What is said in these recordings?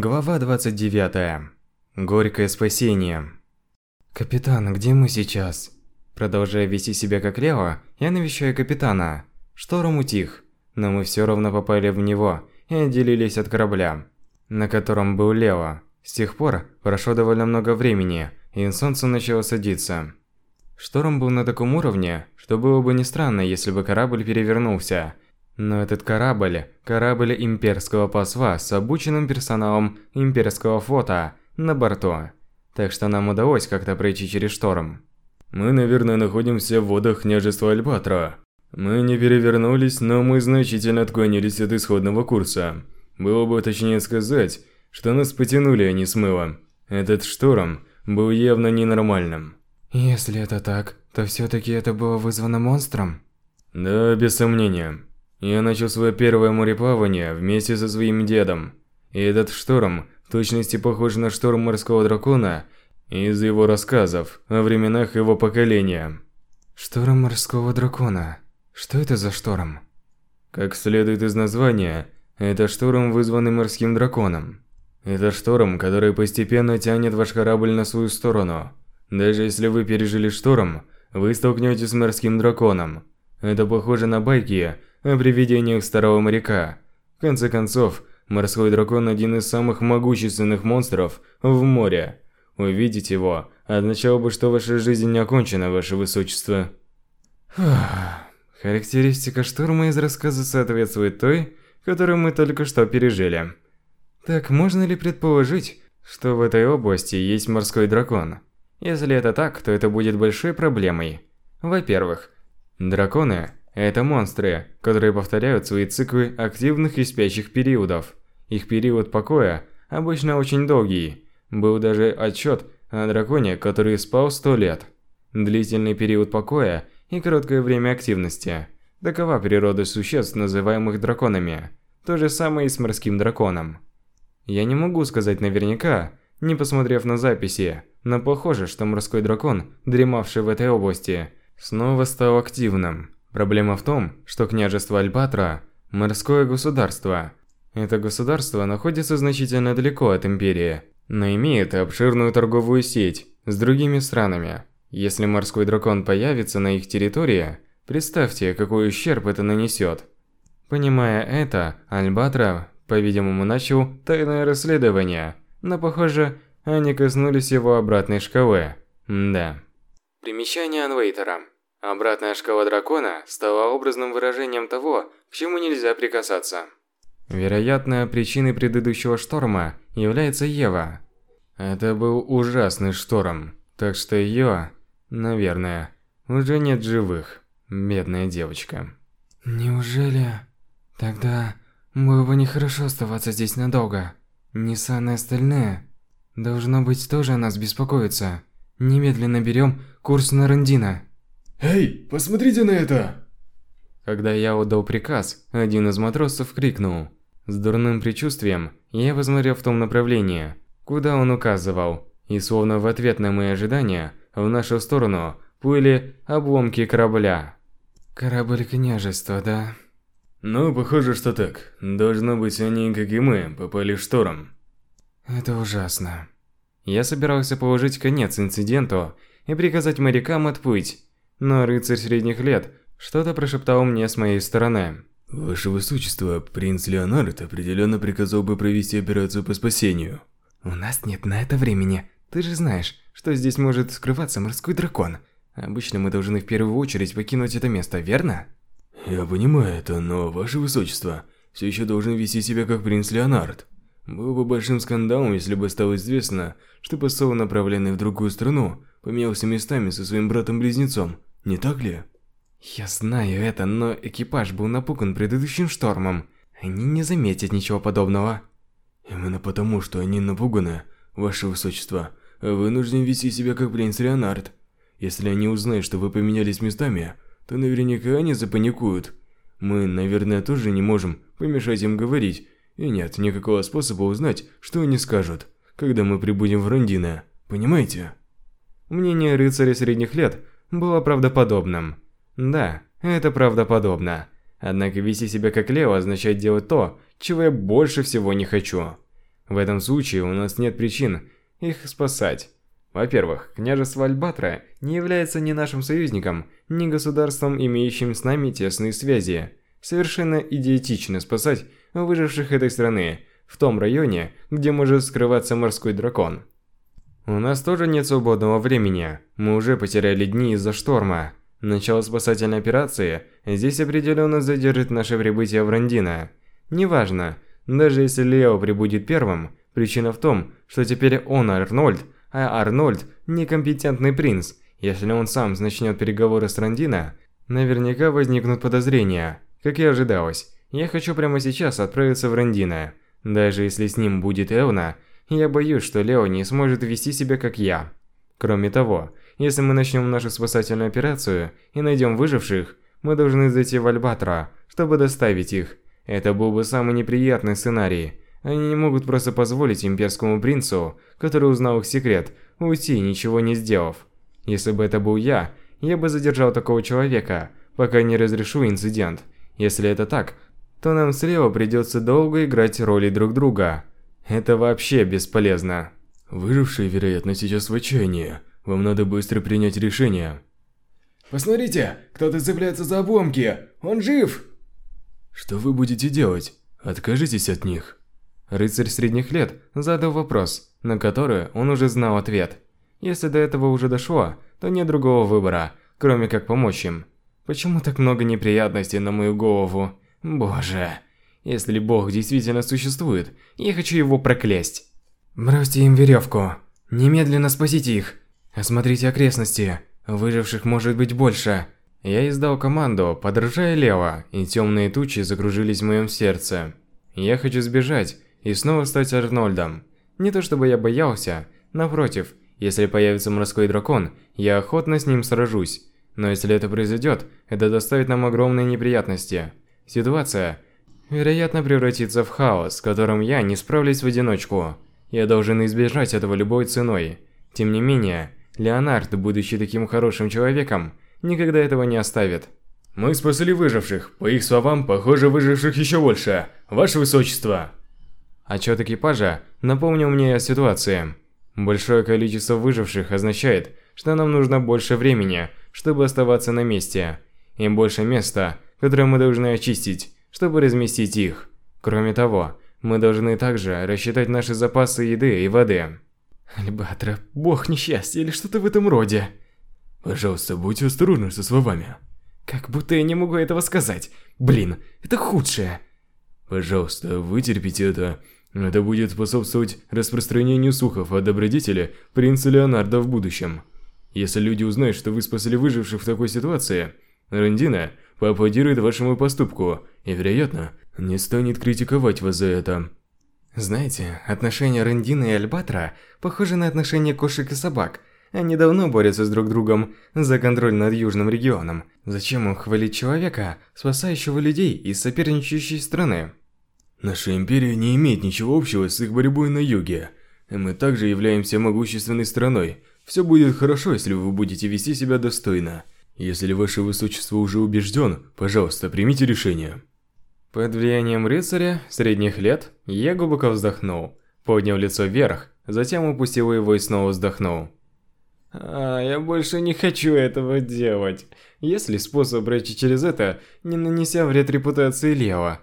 Глава 29. Горькое спасение. «Капитан, где мы сейчас?» Продолжая вести себя как Лео, я навещаю капитана. Шторм утих, но мы все равно попали в него и отделились от корабля, на котором был Лео. С тех пор прошло довольно много времени, и солнце начало садиться. Шторм был на таком уровне, что было бы не странно, если бы корабль перевернулся – но этот корабль – корабль имперского посла с обученным персоналом имперского флота на борту. Так что нам удалось как-то пройти через шторм. Мы, наверное, находимся в водах княжества Альбатра. Мы не перевернулись, но мы значительно отклонились от исходного курса. Было бы точнее сказать, что нас потянули, а не смыло. Этот шторм был явно ненормальным. Если это так, то все-таки это было вызвано монстром? Да, без сомнения. Я начал свое первое мореплавание вместе со своим дедом. И этот шторм в точности похож на шторм морского дракона из его рассказов о временах его поколения. Шторм морского дракона. Что это за шторм? Как следует из названия, это шторм, вызванный морским драконом. Это шторм, который постепенно тянет ваш корабль на свою сторону. Даже если вы пережили шторм, вы столкнетесь с морским драконом. Это похоже на байки о привидениях старого моряка. В конце концов, морской дракон – один из самых могущественных монстров в море. Увидеть его означало бы, что ваша жизнь не окончена, ваше высочество. Характеристика шторма из рассказа соответствует той, которую мы только что пережили. Так можно ли предположить, что в этой области есть морской дракон? Если это так, то это будет большой проблемой. Во-первых, драконы это монстры, которые повторяют свои циклы активных и спящих периодов. Их период покоя обычно очень долгий. Был даже отчет о драконе, который спал 100 лет. Длительный период покоя и короткое время активности. Такова природа существ, называемых драконами. То же самое и с морским драконом. Я не могу сказать наверняка, не посмотрев на записи, но похоже, что морской дракон, дремавший в этой области, снова стал активным. Проблема в том, что княжество Альбатра – морское государство. Это государство находится значительно далеко от империи, но имеет обширную торговую сеть с другими странами. Если морской дракон появится на их территории, представьте, какой ущерб это нанесет. Понимая это, Альбатра, по-видимому, начал тайное расследование, но, похоже, они коснулись его обратной шкалы. Да. Примечание Анвейтера. Обратная шкала дракона стала образным выражением того, к чему нельзя прикасаться. Вероятно, причиной предыдущего шторма является Ева. Это был ужасный шторм, так что ее, наверное, уже нет живых. Бедная девочка. Неужели... Тогда было бы нехорошо оставаться здесь надолго. Ниссан и остальные, должно быть, тоже о нас беспокоятся. Немедленно берем курс на Рандина. «Эй, посмотрите на это!» Когда я отдал приказ, один из матросов крикнул. С дурным предчувствием я посмотрел в том направлении, куда он указывал, и словно в ответ на мои ожидания, в нашу сторону плыли обломки корабля. Корабль княжества, да? Ну, похоже, что так. Должно быть, они, как и мы, попали в шторм. Это ужасно. Я собирался положить конец инциденту и приказать морякам отплыть, но рыцарь средних лет что-то прошептал мне с моей стороны. Ваше Высочество, принц Леонард определенно приказал бы провести операцию по спасению. У нас нет на это времени. Ты же знаешь, что здесь может скрываться морской дракон. Обычно мы должны в первую очередь покинуть это место, верно? Я понимаю это, но Ваше Высочество все еще должен вести себя как принц Леонард. Было бы большим скандалом, если бы стало известно, что посол, направленный в другую страну, поменялся местами со своим братом-близнецом не так ли? Я знаю это, но экипаж был напуган предыдущим штормом. Они не заметят ничего подобного. Именно потому, что они напуганы, ваше высочество, вынужден вести себя как принц Леонард. Если они узнают, что вы поменялись местами, то наверняка они запаникуют. Мы, наверное, тоже не можем помешать им говорить, и нет никакого способа узнать, что они скажут, когда мы прибудем в Рандино. Понимаете? Мнение рыцаря средних лет было правдоподобным. Да, это правдоподобно. Однако вести себя как Лео означает делать то, чего я больше всего не хочу. В этом случае у нас нет причин их спасать. Во-первых, княжество Альбатра не является ни нашим союзником, ни государством, имеющим с нами тесные связи. Совершенно идиотично спасать выживших этой страны, в том районе, где может скрываться морской дракон. У нас тоже нет свободного времени. Мы уже потеряли дни из-за шторма. Начало спасательной операции здесь определенно задержит наше прибытие в Рандино. Неважно, даже если Лео прибудет первым, причина в том, что теперь он Арнольд, а Арнольд некомпетентный принц. Если он сам начнет переговоры с Рандино, наверняка возникнут подозрения. Как и ожидалось, я хочу прямо сейчас отправиться в Рандино. Даже если с ним будет Эвна, я боюсь, что Лео не сможет вести себя как я. Кроме того, если мы начнем нашу спасательную операцию и найдем выживших, мы должны зайти в Альбатра, чтобы доставить их. Это был бы самый неприятный сценарий. Они не могут просто позволить имперскому принцу, который узнал их секрет, уйти, ничего не сделав. Если бы это был я, я бы задержал такого человека, пока не разрешу инцидент. Если это так, то нам слева придется долго играть роли друг друга. Это вообще бесполезно. Выжившие, вероятно, сейчас в отчаянии. Вам надо быстро принять решение. Посмотрите, кто-то цепляется за обломки. Он жив! Что вы будете делать? Откажитесь от них. Рыцарь средних лет задал вопрос, на который он уже знал ответ. Если до этого уже дошло, то нет другого выбора, кроме как помочь им. Почему так много неприятностей на мою голову? Боже. Если Бог действительно существует, я хочу его проклясть. Бросьте им веревку. Немедленно спасите их. Осмотрите окрестности. Выживших может быть больше. Я издал команду, подражая лево, и темные тучи закружились в моем сердце. Я хочу сбежать и снова стать Арнольдом. Не то чтобы я боялся, напротив, если появится морской дракон, я охотно с ним сражусь. Но если это произойдет, это доставит нам огромные неприятности. Ситуация, вероятно, превратится в хаос, с которым я не справлюсь в одиночку. Я должен избежать этого любой ценой. Тем не менее, Леонард, будучи таким хорошим человеком, никогда этого не оставит. Мы спасли выживших. По их словам, похоже, выживших еще больше. Ваше Высочество. Отчет экипажа напомнил мне о ситуации. Большое количество выживших означает, что нам нужно больше времени, чтобы оставаться на месте, и больше места, которое мы должны очистить, чтобы разместить их. Кроме того, мы должны также рассчитать наши запасы еды и воды. Альбатра, бог несчастья или что-то в этом роде. Пожалуйста, будьте осторожны со словами. Как будто я не могу этого сказать. Блин, это худшее. Пожалуйста, вытерпите это. Это будет способствовать распространению слухов о добродетели принца Леонардо в будущем. Если люди узнают, что вы спасли выживших в такой ситуации, Рандина поаплодирует вашему поступку и, вероятно, не станет критиковать вас за это. Знаете, отношения Рандина и Альбатра похожи на отношения кошек и собак. Они давно борются с друг другом за контроль над Южным регионом. Зачем им хвалить человека, спасающего людей из соперничающей страны? Наша империя не имеет ничего общего с их борьбой на юге. Мы также являемся могущественной страной. Все будет хорошо, если вы будете вести себя достойно. Если ваше высочество уже убежден, пожалуйста, примите решение. Под влиянием рыцаря средних лет я глубоко вздохнул, поднял лицо вверх, затем упустил его и снова вздохнул. А, я больше не хочу этого делать. Есть ли способ пройти через это, не нанеся вред репутации Лео?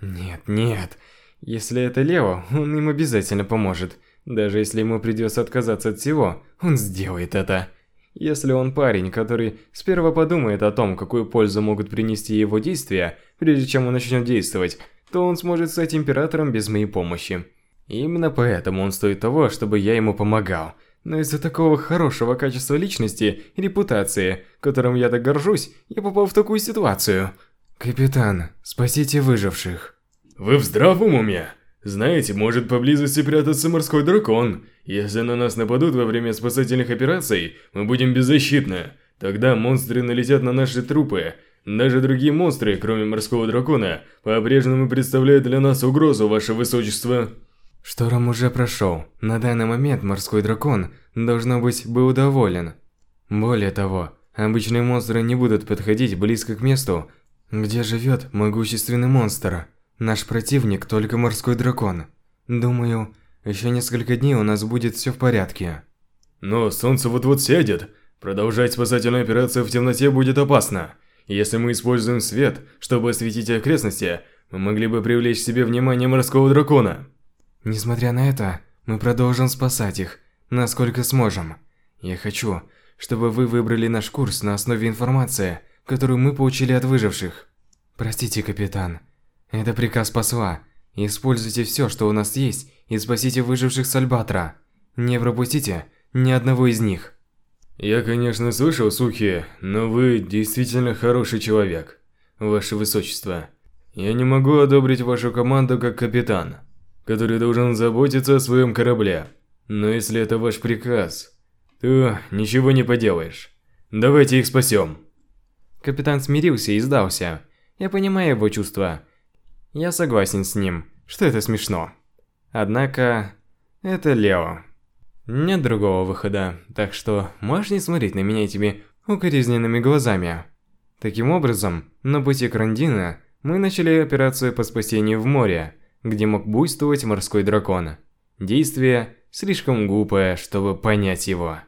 Нет, нет. Если это Лео, он им обязательно поможет. Даже если ему придется отказаться от всего, он сделает это. Если он парень, который сперва подумает о том, какую пользу могут принести его действия, прежде чем он начнет действовать, то он сможет стать императором без моей помощи. именно поэтому он стоит того, чтобы я ему помогал. Но из-за такого хорошего качества личности и репутации, которым я так горжусь, я попал в такую ситуацию. «Капитан, спасите выживших». «Вы в здравом уме? Знаете, может поблизости прятаться морской дракон. Если на нас нападут во время спасательных операций, мы будем беззащитны. Тогда монстры налетят на наши трупы. Даже другие монстры, кроме морского дракона, по-прежнему представляют для нас угрозу, ваше высочество». Шторм уже прошел. На данный момент морской дракон, должно быть, был доволен. Более того, обычные монстры не будут подходить близко к месту, где живет могущественный монстр? Наш противник только морской дракон. Думаю, Еще несколько дней у нас будет все в порядке. Но солнце вот-вот сядет. Продолжать спасательную операцию в темноте будет опасно. Если мы используем свет, чтобы осветить окрестности, мы могли бы привлечь к себе внимание морского дракона. Несмотря на это, мы продолжим спасать их, насколько сможем. Я хочу, чтобы вы выбрали наш курс на основе информации, которую мы получили от выживших. Простите, капитан. Это приказ посла. Используйте все, что у нас есть, и спасите выживших с Альбатра. Не пропустите ни одного из них. Я, конечно, слышал слухи, но вы действительно хороший человек, ваше высочество. Я не могу одобрить вашу команду как капитан, который должен заботиться о своем корабле. Но если это ваш приказ, то ничего не поделаешь. Давайте их спасем. Капитан смирился и сдался. Я понимаю его чувства. Я согласен с ним, что это смешно. Однако, это Лео. Нет другого выхода, так что можешь не смотреть на меня этими укоризненными глазами. Таким образом, на пути к Рандина мы начали операцию по спасению в море, где мог буйствовать морской дракон. Действие слишком глупое, чтобы понять его.